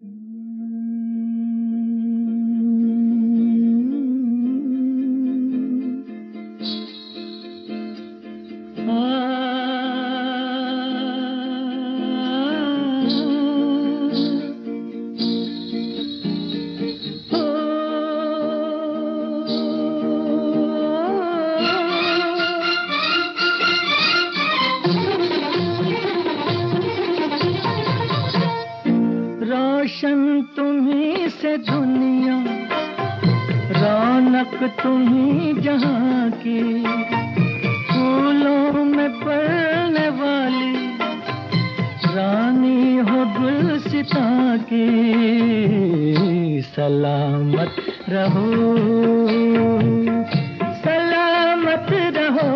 रोशन तुम्ही से दुनिया, रौनक तुम्ही जहाँ की। फूलों में पड़ने वाली रानी हो गुलसिता की। सलामत रहो सलामत रहो।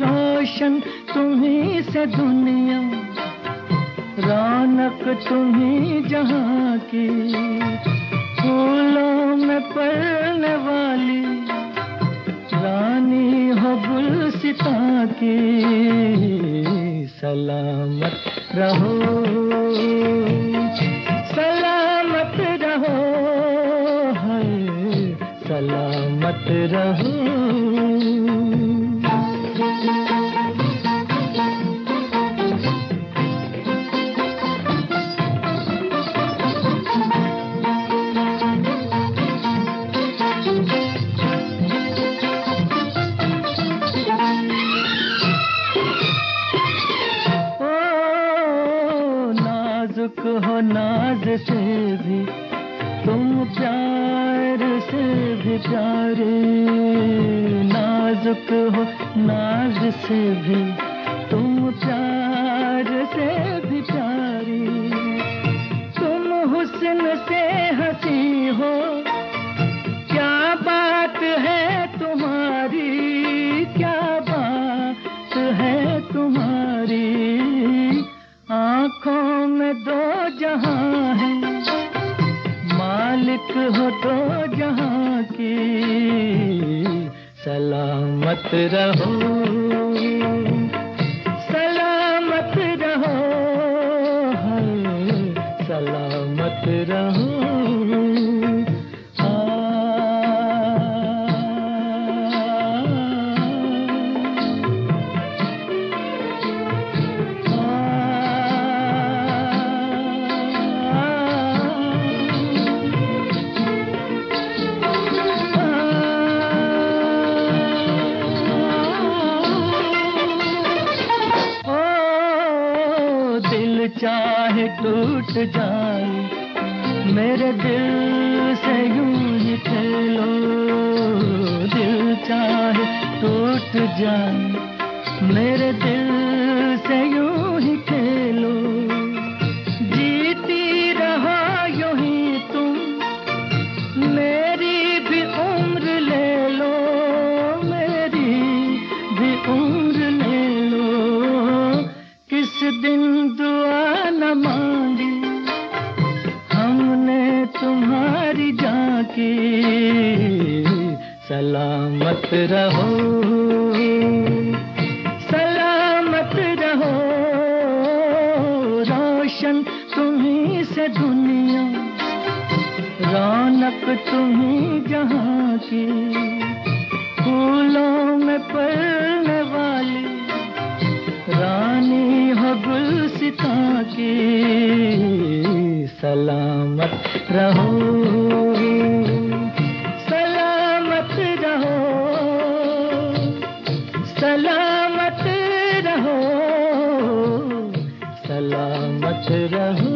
रोशन तुम्ही से दुनिया रौनक तुम्हें जहाँ की फूलों में पड़ने वाली रानी हो गुलसिता की सलामत रहो। भी प्यारे नाजुक हो नाज से भी। सलामत रहो। सलामत रहो है सलामत रहो। चाहे टूट जाए, मेरे दिल से यूँ ही खेलो। दिल चाहे टूट जाए, मेरे दिल से यूँ ही खेलो। जीती रहा यूँ ही तुम, मेरी भी उम्र ले लो, मेरी भी उम्र ले लो। किस दिन सलामत रहो। सलामत रहो। रोशन तुम्ही से दुनिया, रौनक तुम्ही जहाँ की। फूलों में पड़ने वाली रानी हो गुलसिता की। सलामत रहो। सलामत रहो सलामत रहो